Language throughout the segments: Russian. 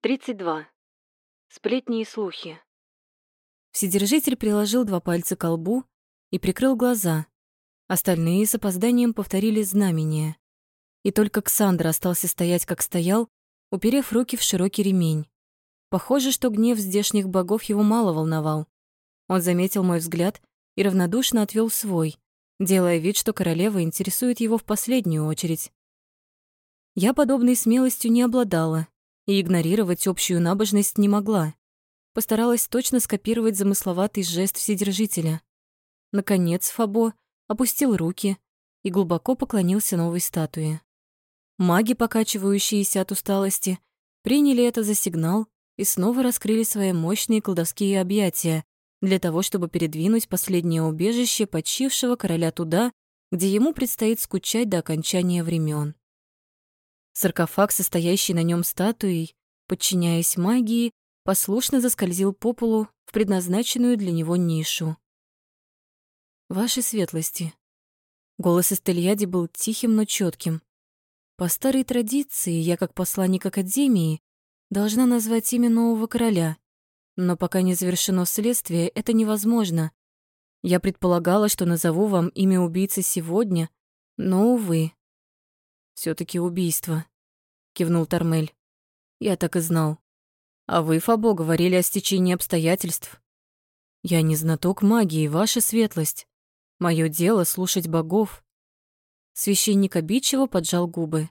32. Сплетни и слухи. Вседержитель приложил два пальца к лбу и прикрыл глаза. Остальные с опозданием повторили знамение. И только Ксандр остался стоять, как стоял, уперев руки в широкий ремень. Похоже, что гнев здешних богов его мало волновал. Он заметил мой взгляд и равнодушно отвел свой, делая вид, что королева интересует его в последнюю очередь. Я подобной смелостью не обладала и игнорировать общую набожность не могла. Постаралась точно скопировать замысловатый жест Вседержителя. Наконец Фабо опустил руки и глубоко поклонился новой статуе. Маги, покачивающиеся от усталости, приняли это за сигнал и снова раскрыли свои мощные колдовские объятия для того, чтобы передвинуть последнее убежище почившего короля туда, где ему предстоит скучать до окончания времен. Саркофаг, состоящий на нем статуей, подчиняясь магии, послушно заскользил по полу в предназначенную для него нишу. «Ваши светлости». Голос Эстельяди был тихим, но четким. По старой традиции, я, как посланник Академии, должна назвать имя нового короля, но пока не завершено следствие, это невозможно. Я предполагала, что назову вам имя убийцы сегодня, но, увы, все таки убийство», — кивнул Тормель. «Я так и знал. А вы, Фабо, говорили о стечении обстоятельств. Я не знаток магии, ваша светлость. Мое дело — слушать богов». Священник обидчиво поджал губы.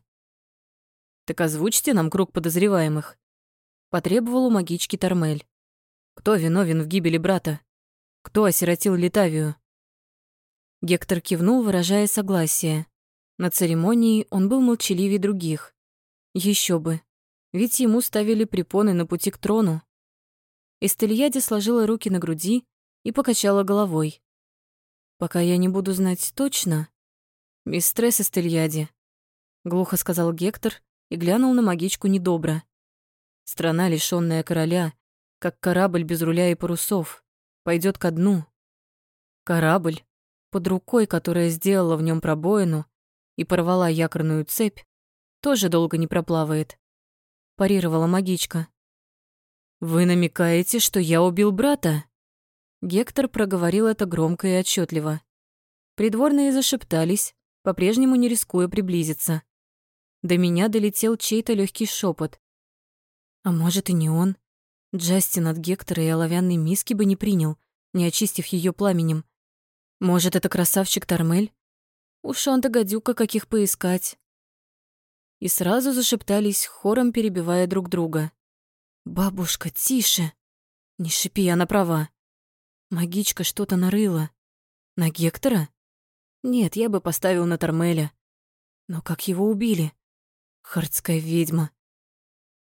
«Так озвучьте нам круг подозреваемых», — потребовал у магички Тормель. «Кто виновен в гибели брата? Кто осиротил Литавию?» Гектор кивнул, выражая согласие. На церемонии он был молчаливее других. Еще бы, ведь ему ставили препоны на пути к трону. Эстельяди сложила руки на груди и покачала головой. «Пока я не буду знать точно...» «Мистресс Эстельяди», — глухо сказал Гектор и глянул на магичку недобро. «Страна, лишённая короля, как корабль без руля и парусов, пойдет ко дну. Корабль, под рукой, которая сделала в нем пробоину, и порвала якорную цепь, тоже долго не проплавает. Парировала магичка. «Вы намекаете, что я убил брата?» Гектор проговорил это громко и отчетливо. Придворные зашептались, по-прежнему не рискуя приблизиться. До меня долетел чей-то легкий шепот. А может и не он. Джастин от Гектора и оловянной миски бы не принял, не очистив ее пламенем. Может, это красавчик Тормель? Уж он-то гадюка каких поискать. И сразу зашептались, хором перебивая друг друга. «Бабушка, тише! Не шипи, она права. Магичка что-то нарыла. На Гектора? Нет, я бы поставил на Тормеля. Но как его убили? Хардская ведьма.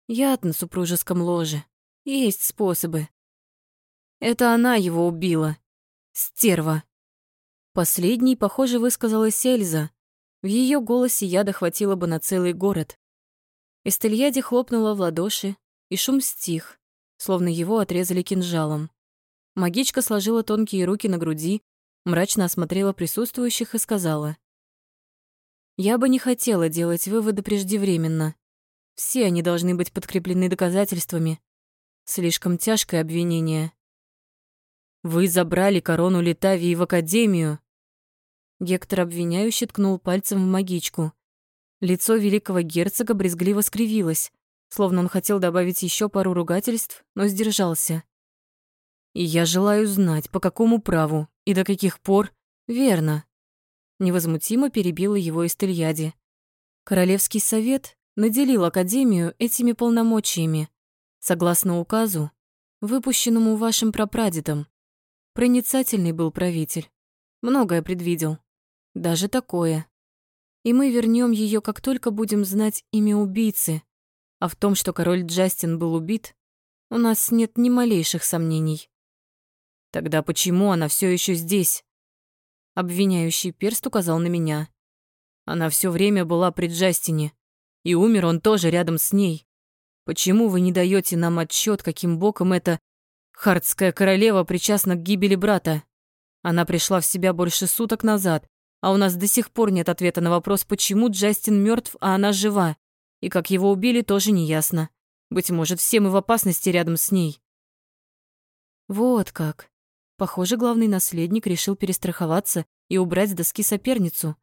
Яд на супружеском ложе. Есть способы. Это она его убила. Стерва. Последней, похоже, высказалась Эльза. В ее голосе яда хватило бы на целый город. Эстельяди хлопнула в ладоши, и шум стих, словно его отрезали кинжалом. Магичка сложила тонкие руки на груди, мрачно осмотрела присутствующих и сказала. «Я бы не хотела делать выводы преждевременно. Все они должны быть подкреплены доказательствами. Слишком тяжкое обвинение». «Вы забрали корону Литавии в Академию», Гектор обвиняюще ткнул пальцем в магичку. Лицо великого герцога брезгливо скривилось, словно он хотел добавить еще пару ругательств, но сдержался. «И я желаю знать, по какому праву и до каких пор...» «Верно», — невозмутимо перебила его Эстельяди. «Королевский совет наделил Академию этими полномочиями, согласно указу, выпущенному вашим прапрадедом. Проницательный был правитель, многое предвидел. Даже такое. И мы вернем ее, как только будем знать имя убийцы. А в том, что король Джастин был убит, у нас нет ни малейших сомнений. Тогда почему она все еще здесь? Обвиняющий перст указал на меня. Она все время была при Джастине, и умер он тоже рядом с ней. Почему вы не даете нам отчет, каким боком эта хардская королева причастна к гибели брата? Она пришла в себя больше суток назад, а у нас до сих пор нет ответа на вопрос, почему Джастин мертв, а она жива. И как его убили, тоже не ясно. Быть может, все мы в опасности рядом с ней. Вот как. Похоже, главный наследник решил перестраховаться и убрать с доски соперницу.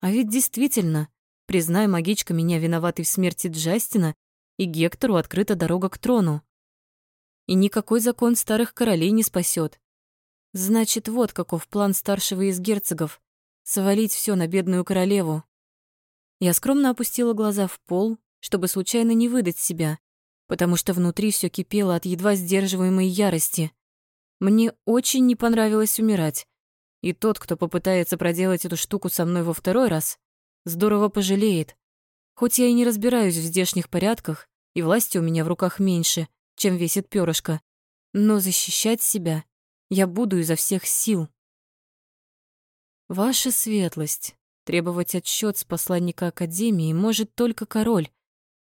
А ведь действительно, признай магичка меня виноватой в смерти Джастина, и Гектору открыта дорога к трону. И никакой закон старых королей не спасет. Значит, вот каков план старшего из герцогов — свалить все на бедную королеву. Я скромно опустила глаза в пол, чтобы случайно не выдать себя, потому что внутри все кипело от едва сдерживаемой ярости. Мне очень не понравилось умирать, и тот, кто попытается проделать эту штуку со мной во второй раз, здорово пожалеет. Хоть я и не разбираюсь в здешних порядках, и власти у меня в руках меньше, чем весит перышко, но защищать себя я буду изо всех сил. Ваша светлость, требовать отчет с посланника Академии может только король,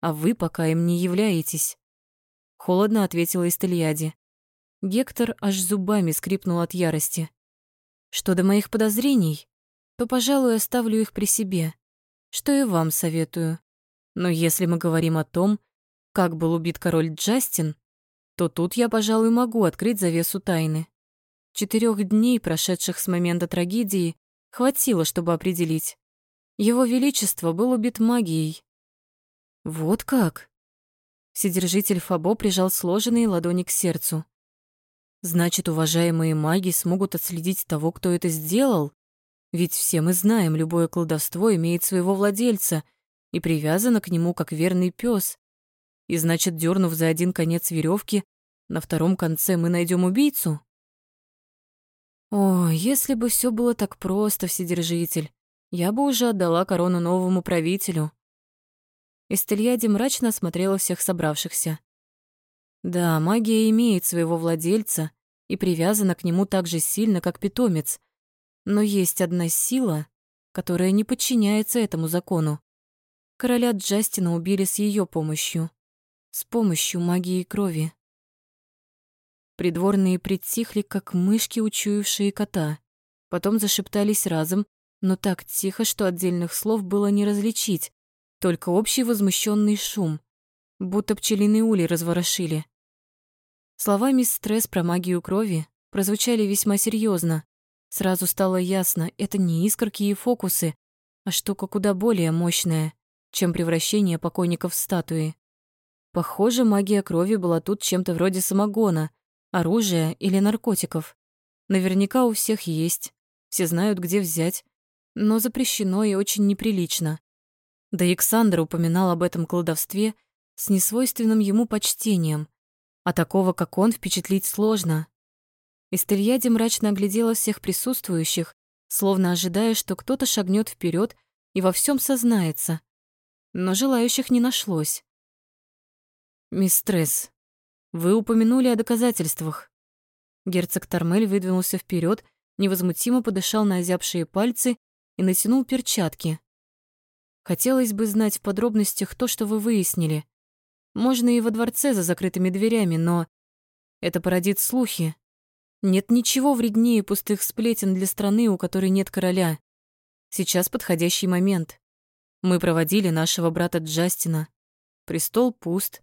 а вы пока им не являетесь. Холодно ответила Истельяди. Гектор аж зубами скрипнул от ярости. Что до моих подозрений, то, пожалуй, оставлю их при себе, что и вам советую. Но если мы говорим о том, как был убит король Джастин, то тут я, пожалуй, могу открыть завесу тайны. Четырех дней, прошедших с момента трагедии, хватило, чтобы определить. Его Величество был убит магией. Вот как? Вседержитель Фабо прижал сложенные ладони к сердцу. Значит, уважаемые маги смогут отследить того, кто это сделал? Ведь все мы знаем, любое колдовство имеет своего владельца и привязано к нему как верный пес. И значит, дернув за один конец веревки, на втором конце мы найдем убийцу? О, если бы все было так просто, Вседержитель, я бы уже отдала корону новому правителю. Эстельяди мрачно осмотрела всех собравшихся. Да, магия имеет своего владельца и привязана к нему так же сильно, как питомец. Но есть одна сила, которая не подчиняется этому закону. Короля Джастина убили с ее помощью, с помощью магии крови. Придворные притихли, как мышки, учуявшие кота. Потом зашептались разом, но так тихо, что отдельных слов было не различить, только общий возмущенный шум, будто пчелиный улей разворошили. Слова мисс Стресс про магию крови прозвучали весьма серьезно. Сразу стало ясно, это не искорки и фокусы, а штука куда более мощная, чем превращение покойников в статуи. Похоже, магия крови была тут чем-то вроде самогона, оружия или наркотиков. Наверняка у всех есть, все знают, где взять, но запрещено и очень неприлично. Да и Александр упоминал об этом колдовстве с несвойственным ему почтением, а такого, как он, впечатлить сложно. Истельяди мрачно оглядела всех присутствующих, словно ожидая, что кто-то шагнет вперед и во всем сознается. Но желающих не нашлось. «Мистресс, вы упомянули о доказательствах». Герцог Тормель выдвинулся вперед, невозмутимо подышал на озябшие пальцы и натянул перчатки. «Хотелось бы знать в подробностях то, что вы выяснили. Можно и во дворце за закрытыми дверями, но это породит слухи. Нет ничего вреднее пустых сплетен для страны, у которой нет короля. Сейчас подходящий момент. Мы проводили нашего брата Джастина. Престол пуст,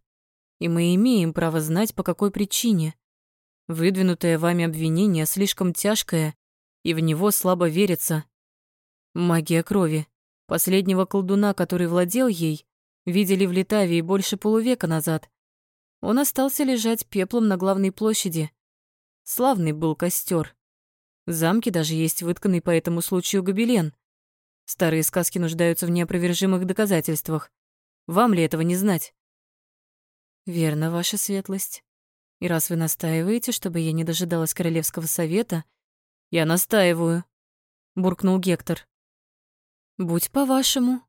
и мы имеем право знать, по какой причине. Выдвинутое вами обвинение слишком тяжкое, и в него слабо верится. Магия крови. Последнего колдуна, который владел ей, видели в Литавии больше полувека назад. Он остался лежать пеплом на главной площади. Славный был костер. В замке даже есть вытканный по этому случаю гобелен. Старые сказки нуждаются в неопровержимых доказательствах. Вам ли этого не знать? Верно, ваша светлость. И раз вы настаиваете, чтобы я не дожидалась королевского совета, я настаиваю, буркнул Гектор. Будь по-вашему,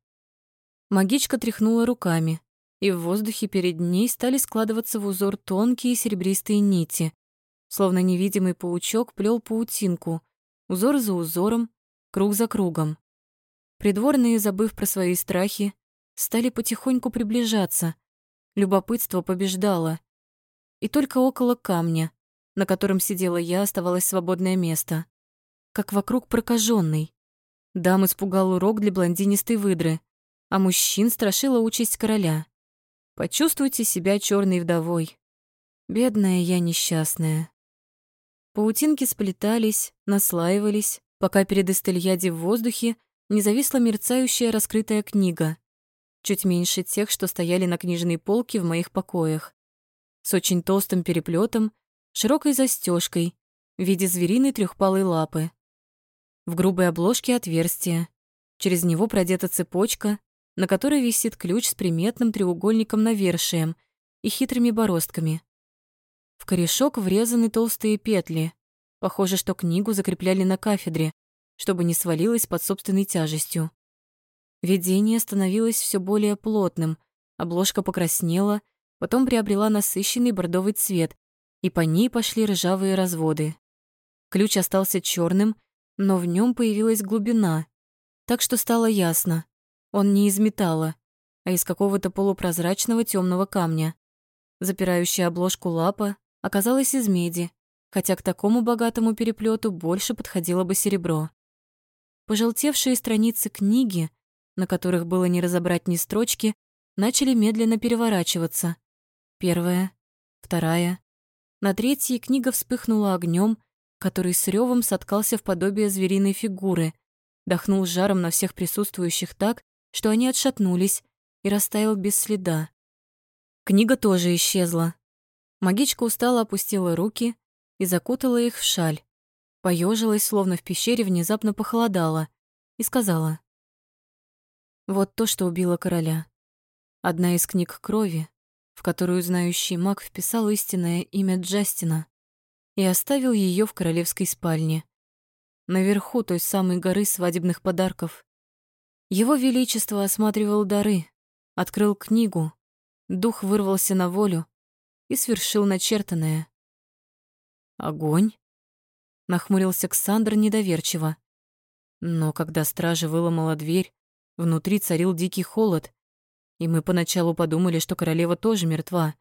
Магичка тряхнула руками, и в воздухе перед ней стали складываться в узор тонкие серебристые нити. Словно невидимый паучок плел паутинку, узор за узором, круг за кругом. Придворные, забыв про свои страхи, стали потихоньку приближаться. Любопытство побеждало. И только около камня, на котором сидела я, оставалось свободное место. Как вокруг прокаженный. Дам испугал урок для блондинистой выдры — а мужчин страшила участь короля. Почувствуйте себя черной вдовой. Бедная я несчастная. Паутинки сплетались, наслаивались, пока перед Эстельяди в воздухе не зависла мерцающая раскрытая книга, чуть меньше тех, что стояли на книжной полке в моих покоях, с очень толстым переплетом, широкой застежкой в виде звериной трехпалой лапы. В грубой обложке отверстие, через него продета цепочка, на которой висит ключ с приметным треугольником навершием и хитрыми бороздками. В корешок врезаны толстые петли. Похоже, что книгу закрепляли на кафедре, чтобы не свалилась под собственной тяжестью. Видение становилось все более плотным, обложка покраснела, потом приобрела насыщенный бордовый цвет, и по ней пошли ржавые разводы. Ключ остался черным, но в нем появилась глубина, так что стало ясно. Он не из металла, а из какого-то полупрозрачного темного камня. Запирающая обложку лапа оказалась из меди, хотя к такому богатому переплету больше подходило бы серебро. Пожелтевшие страницы книги, на которых было не разобрать ни строчки, начали медленно переворачиваться. Первая, вторая. На третьей книга вспыхнула огнем, который с ревом соткался в подобие звериной фигуры, дохнул жаром на всех присутствующих так, что они отшатнулись и растаял без следа. Книга тоже исчезла. Магичка устало опустила руки и закутала их в шаль поежилась, словно в пещере внезапно похолодало, и сказала. «Вот то, что убило короля. Одна из книг крови, в которую знающий маг вписал истинное имя Джастина и оставил ее в королевской спальне, наверху той самой горы свадебных подарков. Его Величество осматривал дары, открыл книгу, дух вырвался на волю и свершил начертанное. Огонь? нахмурился Ксандр недоверчиво. Но когда стража выломала дверь, внутри царил дикий холод, и мы поначалу подумали, что королева тоже мертва.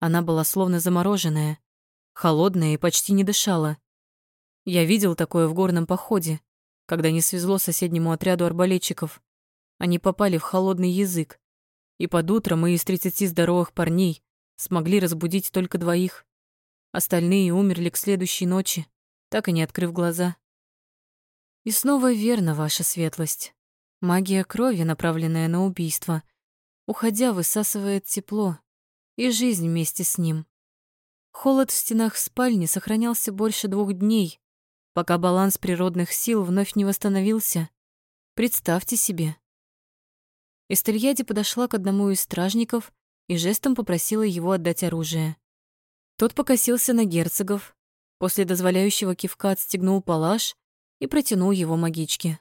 Она была словно замороженная, холодная и почти не дышала. Я видел такое в горном походе, когда не свезло соседнему отряду арбалетчиков. Они попали в холодный язык, и под утро мы из тридцати здоровых парней смогли разбудить только двоих. Остальные умерли к следующей ночи так и не открыв глаза. И снова верно, ваша светлость. Магия крови, направленная на убийство, уходя, высасывает тепло и жизнь вместе с ним. Холод в стенах спальни сохранялся больше двух дней, пока баланс природных сил вновь не восстановился. Представьте себе. Эстельяди подошла к одному из стражников и жестом попросила его отдать оружие. Тот покосился на герцогов, После дозволяющего кивка отстегнул палаш и протянул его магичке.